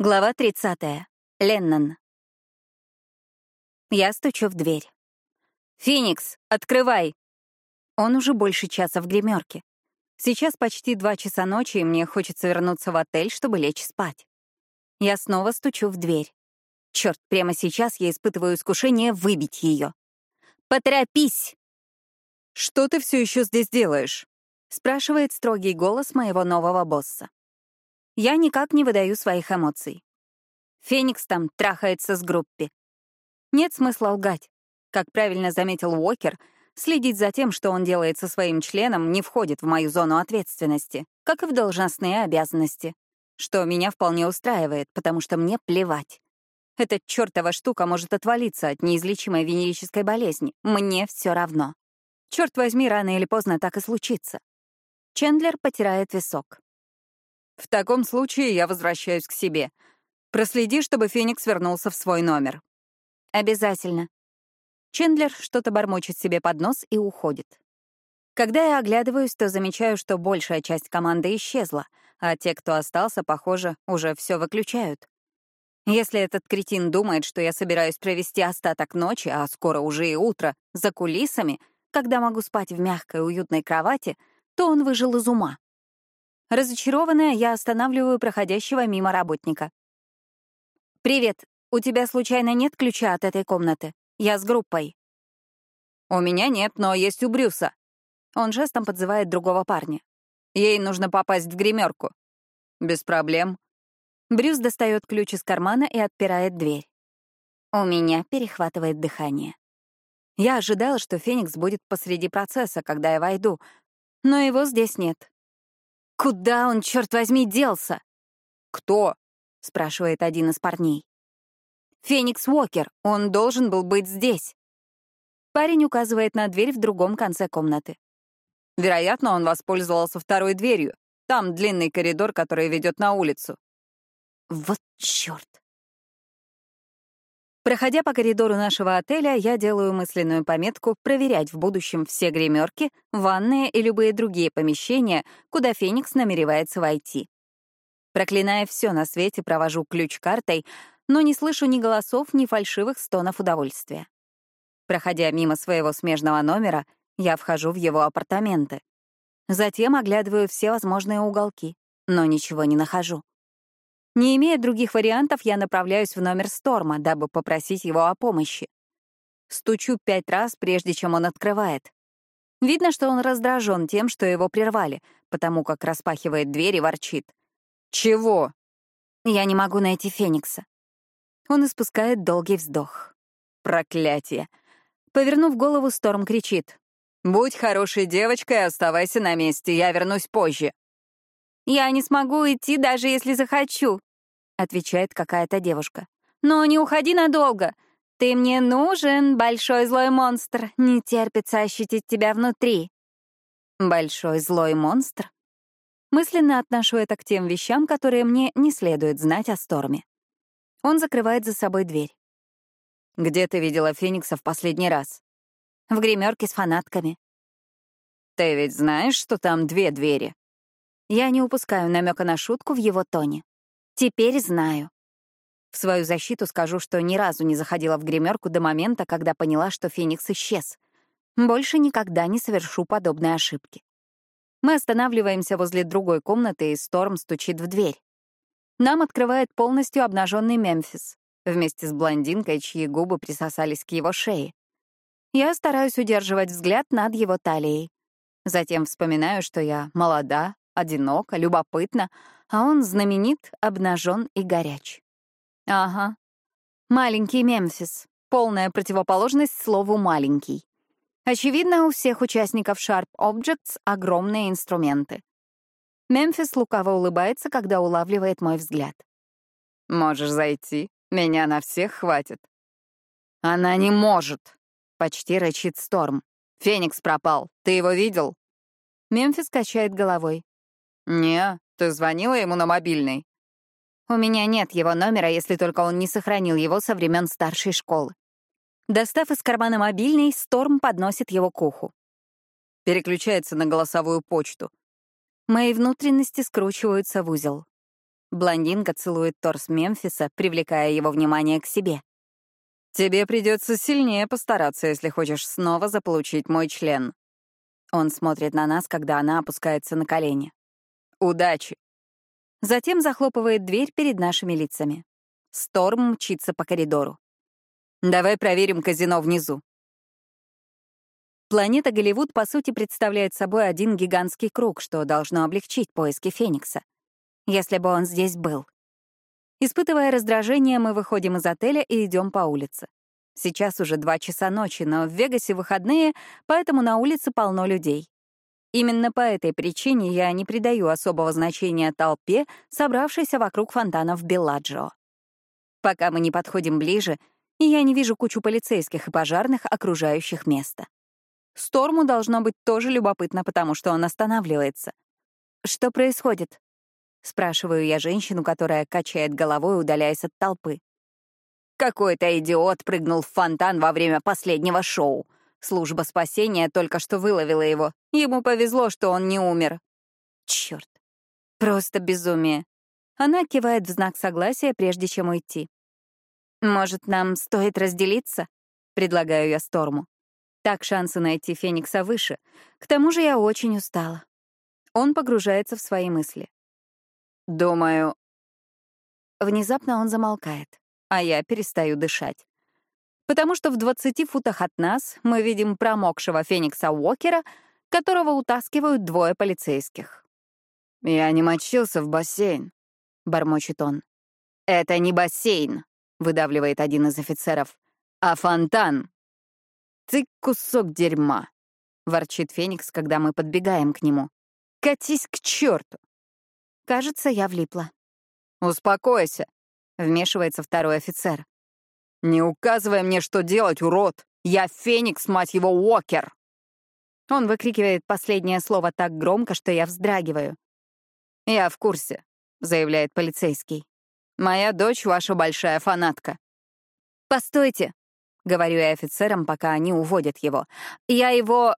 Глава 30. Леннон. Я стучу в дверь. «Феникс, открывай!» Он уже больше часа в гримерке. Сейчас почти два часа ночи, и мне хочется вернуться в отель, чтобы лечь спать. Я снова стучу в дверь. Черт, прямо сейчас я испытываю искушение выбить ее. «Поторопись!» «Что ты все еще здесь делаешь?» — спрашивает строгий голос моего нового босса. Я никак не выдаю своих эмоций. Феникс там трахается с группе. Нет смысла лгать. Как правильно заметил Уокер, следить за тем, что он делает со своим членом, не входит в мою зону ответственности, как и в должностные обязанности, что меня вполне устраивает, потому что мне плевать. Эта чертова штука может отвалиться от неизлечимой венерической болезни. Мне все равно. Черт возьми, рано или поздно так и случится. Чендлер потирает висок. В таком случае я возвращаюсь к себе. Проследи, чтобы Феникс вернулся в свой номер. Обязательно. Чендлер что-то бормочет себе под нос и уходит. Когда я оглядываюсь, то замечаю, что большая часть команды исчезла, а те, кто остался, похоже, уже все выключают. Если этот кретин думает, что я собираюсь провести остаток ночи, а скоро уже и утро, за кулисами, когда могу спать в мягкой уютной кровати, то он выжил из ума. Разочарованная, я останавливаю проходящего мимо работника. «Привет. У тебя случайно нет ключа от этой комнаты? Я с группой». «У меня нет, но есть у Брюса». Он жестом подзывает другого парня. «Ей нужно попасть в гримерку». «Без проблем». Брюс достает ключ из кармана и отпирает дверь. У меня перехватывает дыхание. Я ожидала, что Феникс будет посреди процесса, когда я войду, но его здесь нет. Куда он, черт возьми, делся? Кто? спрашивает один из парней. Феникс Уокер, он должен был быть здесь. Парень указывает на дверь в другом конце комнаты. Вероятно, он воспользовался второй дверью. Там длинный коридор, который ведет на улицу. Вот черт. Проходя по коридору нашего отеля, я делаю мысленную пометку проверять в будущем все гримерки, ванные и любые другие помещения, куда Феникс намеревается войти. Проклиная все на свете, провожу ключ картой, но не слышу ни голосов, ни фальшивых стонов удовольствия. Проходя мимо своего смежного номера, я вхожу в его апартаменты. Затем оглядываю все возможные уголки, но ничего не нахожу. Не имея других вариантов, я направляюсь в номер Сторма, дабы попросить его о помощи. Стучу пять раз, прежде чем он открывает. Видно, что он раздражен тем, что его прервали, потому как распахивает дверь и ворчит. «Чего?» Я не могу найти Феникса. Он испускает долгий вздох. Проклятие. Повернув голову, Сторм кричит. «Будь хорошей девочкой и оставайся на месте, я вернусь позже». «Я не смогу идти, даже если захочу», отвечает какая-то девушка. «Но не уходи надолго. Ты мне нужен, большой злой монстр. Не терпится ощутить тебя внутри». Большой злой монстр? Мысленно отношу это к тем вещам, которые мне не следует знать о Сторме. Он закрывает за собой дверь. «Где ты видела Феникса в последний раз?» «В гримерке с фанатками». «Ты ведь знаешь, что там две двери?» Я не упускаю намека на шутку в его тоне. Теперь знаю. В свою защиту скажу, что ни разу не заходила в гримерку до момента, когда поняла, что Феникс исчез. Больше никогда не совершу подобной ошибки. Мы останавливаемся возле другой комнаты, и Сторм стучит в дверь. Нам открывает полностью обнаженный Мемфис, вместе с блондинкой, чьи губы присосались к его шее. Я стараюсь удерживать взгляд над его талией. Затем вспоминаю, что я молода, одинока, любопытна, а он знаменит, обнажен и горяч. Ага. Маленький Мемфис. Полная противоположность слову «маленький». Очевидно, у всех участников Sharp Objects огромные инструменты. Мемфис лукаво улыбается, когда улавливает мой взгляд. «Можешь зайти. Меня на всех хватит». «Она не может», — почти рычит Сторм. «Феникс пропал. Ты его видел?» Мемфис качает головой. «Не, ты звонила ему на мобильный?» «У меня нет его номера, если только он не сохранил его со времен старшей школы». Достав из кармана мобильный, Сторм подносит его к уху. Переключается на голосовую почту. Мои внутренности скручиваются в узел. Блондинка целует торс Мемфиса, привлекая его внимание к себе. «Тебе придется сильнее постараться, если хочешь снова заполучить мой член». Он смотрит на нас, когда она опускается на колени. «Удачи!» Затем захлопывает дверь перед нашими лицами. Сторм мчится по коридору. «Давай проверим казино внизу». Планета Голливуд, по сути, представляет собой один гигантский круг, что должно облегчить поиски Феникса. Если бы он здесь был. Испытывая раздражение, мы выходим из отеля и идем по улице. Сейчас уже два часа ночи, но в Вегасе выходные, поэтому на улице полно людей. Именно по этой причине я не придаю особого значения толпе, собравшейся вокруг фонтана в Белладжио. Пока мы не подходим ближе, и я не вижу кучу полицейских и пожарных, окружающих место. Сторму должно быть тоже любопытно, потому что он останавливается. Что происходит? Спрашиваю я женщину, которая качает головой, удаляясь от толпы. Какой-то идиот прыгнул в фонтан во время последнего шоу. Служба спасения только что выловила его. Ему повезло, что он не умер. Черт. Просто безумие. Она кивает в знак согласия, прежде чем уйти. «Может, нам стоит разделиться?» — предлагаю я Сторму. Так шансы найти Феникса выше. К тому же я очень устала. Он погружается в свои мысли. Думаю... Внезапно он замолкает, а я перестаю дышать. Потому что в 20 футах от нас мы видим промокшего Феникса Уокера, которого утаскивают двое полицейских. «Я не мочился в бассейн», — бормочет он. «Это не бассейн», — выдавливает один из офицеров, — «а фонтан». «Ты кусок дерьма», — ворчит Феникс, когда мы подбегаем к нему. «Катись к черту! Кажется, я влипла. «Успокойся», — вмешивается второй офицер. «Не указывай мне, что делать, урод! Я Феникс, мать его, Уокер!» Он выкрикивает последнее слово так громко, что я вздрагиваю. «Я в курсе», — заявляет полицейский. «Моя дочь — ваша большая фанатка». «Постойте», — говорю я офицерам, пока они уводят его. «Я его...»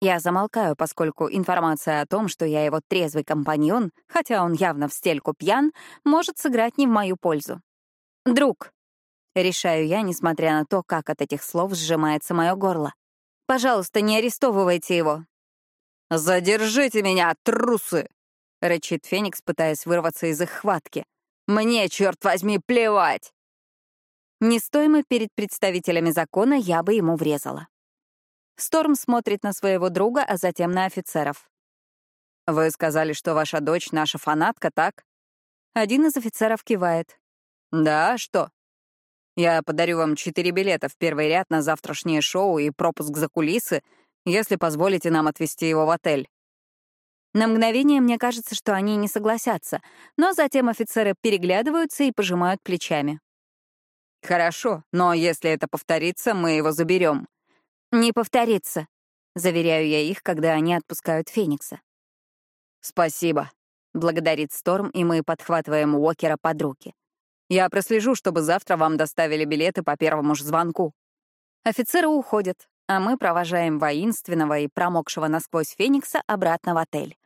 Я замолкаю, поскольку информация о том, что я его трезвый компаньон, хотя он явно в стельку пьян, может сыграть не в мою пользу. «Друг», — решаю я, несмотря на то, как от этих слов сжимается мое горло. «Пожалуйста, не арестовывайте его». «Задержите меня, трусы!» — рычит Феникс, пытаясь вырваться из их хватки. «Мне, черт возьми, плевать!» Не стоимы перед представителями закона, я бы ему врезала. Сторм смотрит на своего друга, а затем на офицеров. «Вы сказали, что ваша дочь наша фанатка, так?» Один из офицеров кивает. «Да, что?» «Я подарю вам четыре билета в первый ряд на завтрашнее шоу и пропуск за кулисы, если позволите нам отвезти его в отель». На мгновение мне кажется, что они не согласятся, но затем офицеры переглядываются и пожимают плечами. «Хорошо, но если это повторится, мы его заберем. «Не повторится», — заверяю я их, когда они отпускают Феникса. «Спасибо», — благодарит Сторм, и мы подхватываем Уокера под руки. «Я прослежу, чтобы завтра вам доставили билеты по первому же звонку». Офицеры уходят, а мы провожаем воинственного и промокшего насквозь Феникса обратно в отель.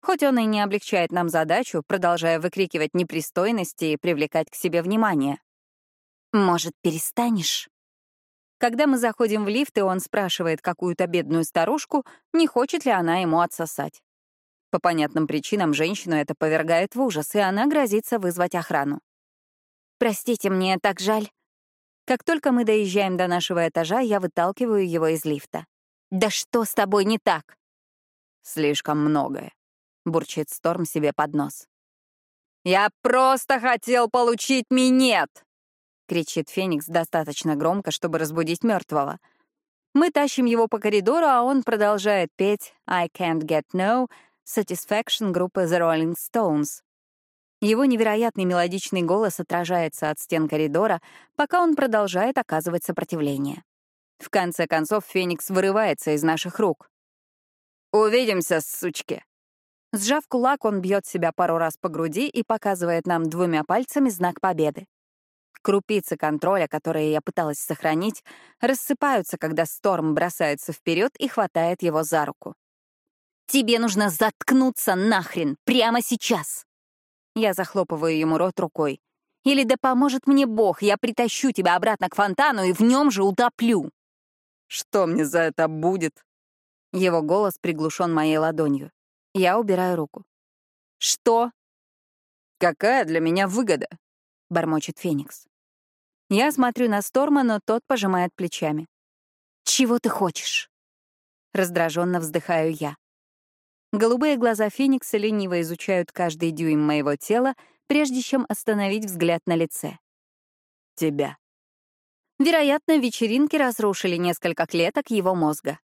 Хоть он и не облегчает нам задачу, продолжая выкрикивать непристойности и привлекать к себе внимание. «Может, перестанешь?» Когда мы заходим в лифт, и он спрашивает какую-то бедную старушку, не хочет ли она ему отсосать. По понятным причинам женщину это повергает в ужас, и она грозится вызвать охрану. «Простите, мне так жаль». Как только мы доезжаем до нашего этажа, я выталкиваю его из лифта. «Да что с тобой не так?» «Слишком многое», — бурчит Сторм себе под нос. «Я просто хотел получить минет!» — кричит Феникс достаточно громко, чтобы разбудить мертвого. Мы тащим его по коридору, а он продолжает петь «I can't get no» Satisfaction группы The Rolling Stones. Его невероятный мелодичный голос отражается от стен коридора, пока он продолжает оказывать сопротивление. В конце концов, Феникс вырывается из наших рук. «Увидимся, сучки!» Сжав кулак, он бьет себя пару раз по груди и показывает нам двумя пальцами знак победы. Крупицы контроля, которые я пыталась сохранить, рассыпаются, когда Сторм бросается вперед и хватает его за руку. «Тебе нужно заткнуться нахрен прямо сейчас!» Я захлопываю ему рот рукой. «Или да поможет мне Бог, я притащу тебя обратно к фонтану и в нем же утоплю!» «Что мне за это будет?» Его голос приглушен моей ладонью. Я убираю руку. «Что?» «Какая для меня выгода?» — бормочет Феникс. Я смотрю на Сторма, но тот пожимает плечами. «Чего ты хочешь?» Раздраженно вздыхаю я. Голубые глаза Феникса лениво изучают каждый дюйм моего тела, прежде чем остановить взгляд на лице. Тебя. Вероятно, вечеринки разрушили несколько клеток его мозга.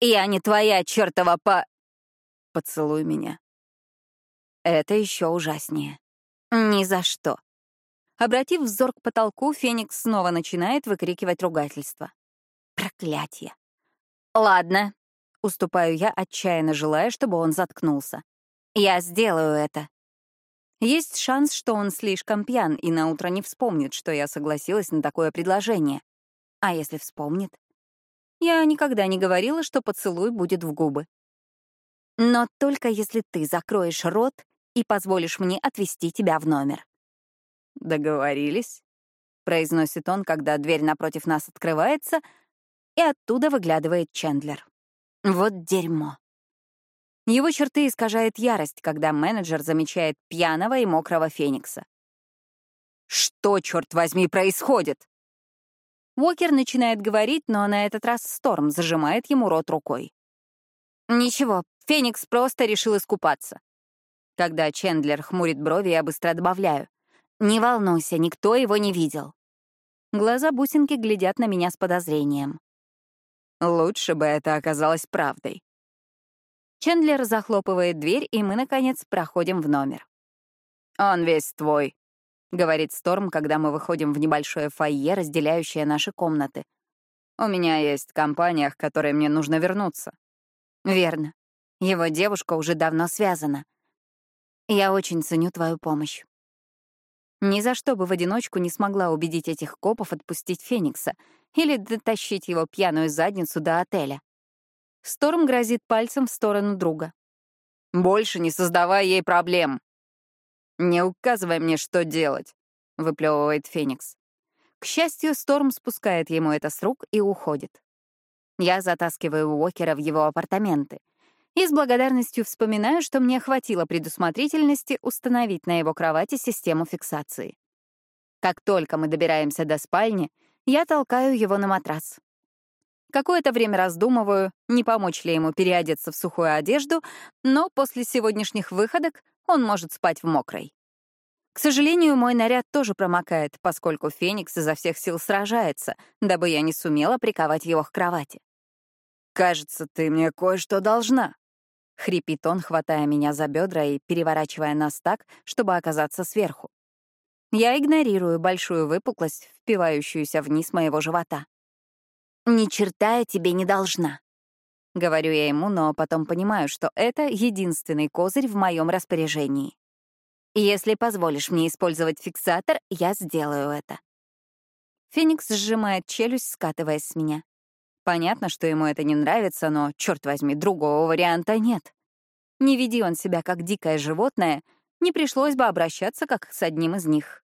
«Я не твоя чертова по...» «Поцелуй меня». Это еще ужаснее. Ни за что. Обратив взор к потолку, Феникс снова начинает выкрикивать ругательство. Проклятие. Ладно, уступаю я, отчаянно желая, чтобы он заткнулся. Я сделаю это. Есть шанс, что он слишком пьян и наутро не вспомнит, что я согласилась на такое предложение. А если вспомнит? Я никогда не говорила, что поцелуй будет в губы. Но только если ты закроешь рот и позволишь мне отвезти тебя в номер. «Договорились», — произносит он, когда дверь напротив нас открывается, и оттуда выглядывает Чендлер. Вот дерьмо. Его черты искажает ярость, когда менеджер замечает пьяного и мокрого Феникса. «Что, черт возьми, происходит?» Уокер начинает говорить, но на этот раз Сторм зажимает ему рот рукой. «Ничего, Феникс просто решил искупаться». Когда Чендлер хмурит брови, я быстро добавляю. «Не волнуйся, никто его не видел». Глаза бусинки глядят на меня с подозрением. Лучше бы это оказалось правдой. Чендлер захлопывает дверь, и мы, наконец, проходим в номер. «Он весь твой», — говорит Сторм, когда мы выходим в небольшое фойе, разделяющее наши комнаты. «У меня есть компания, к которой мне нужно вернуться». «Верно. Его девушка уже давно связана. Я очень ценю твою помощь. Ни за что бы в одиночку не смогла убедить этих копов отпустить Феникса или дотащить его пьяную задницу до отеля. Сторм грозит пальцем в сторону друга. «Больше не создавай ей проблем!» «Не указывай мне, что делать», — выплевывает Феникс. К счастью, Сторм спускает ему это с рук и уходит. Я затаскиваю Уокера в его апартаменты и с благодарностью вспоминаю, что мне хватило предусмотрительности установить на его кровати систему фиксации. Как только мы добираемся до спальни, я толкаю его на матрас. Какое-то время раздумываю, не помочь ли ему переодеться в сухую одежду, но после сегодняшних выходок он может спать в мокрой. К сожалению, мой наряд тоже промокает, поскольку Феникс изо всех сил сражается, дабы я не сумела приковать его к кровати. «Кажется, ты мне кое-что должна», — хрипит он, хватая меня за бедра и переворачивая нас так, чтобы оказаться сверху. Я игнорирую большую выпуклость, впивающуюся вниз моего живота. «Ни черта я тебе не должна», — говорю я ему, но потом понимаю, что это единственный козырь в моем распоряжении. Если позволишь мне использовать фиксатор, я сделаю это. Феникс сжимает челюсть, скатываясь с меня. Понятно, что ему это не нравится, но, черт возьми, другого варианта нет. Не веди он себя как дикое животное, не пришлось бы обращаться как с одним из них.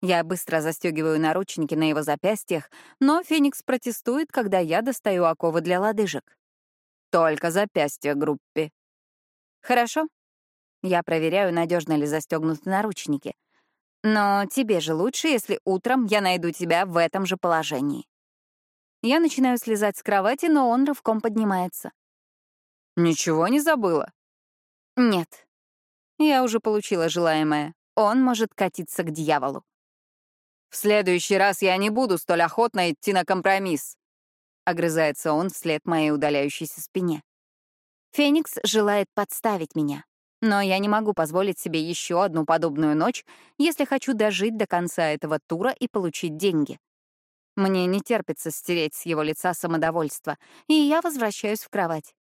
Я быстро застегиваю наручники на его запястьях, но Феникс протестует, когда я достаю оковы для лодыжек. Только запястья группе. Хорошо. Я проверяю, надежно ли застегнуты наручники. Но тебе же лучше, если утром я найду тебя в этом же положении. Я начинаю слезать с кровати, но он рывком поднимается. «Ничего не забыла?» «Нет. Я уже получила желаемое. Он может катиться к дьяволу». «В следующий раз я не буду столь охотно идти на компромисс», — огрызается он вслед моей удаляющейся спине. Феникс желает подставить меня. Но я не могу позволить себе еще одну подобную ночь, если хочу дожить до конца этого тура и получить деньги. Мне не терпится стереть с его лица самодовольство, и я возвращаюсь в кровать.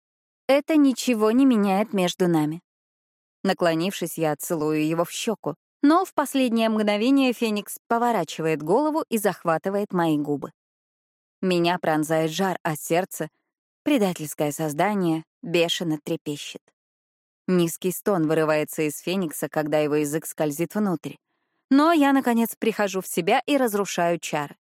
Это ничего не меняет между нами. Наклонившись, я целую его в щеку, но в последнее мгновение Феникс поворачивает голову и захватывает мои губы. Меня пронзает жар, а сердце, предательское создание, бешено трепещет. Низкий стон вырывается из Феникса, когда его язык скользит внутрь. Но я, наконец, прихожу в себя и разрушаю чары.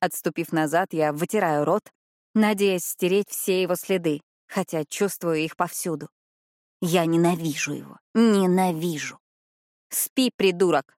Отступив назад, я вытираю рот, надеясь стереть все его следы, хотя чувствую их повсюду. Я ненавижу его. Ненавижу. Спи, придурок.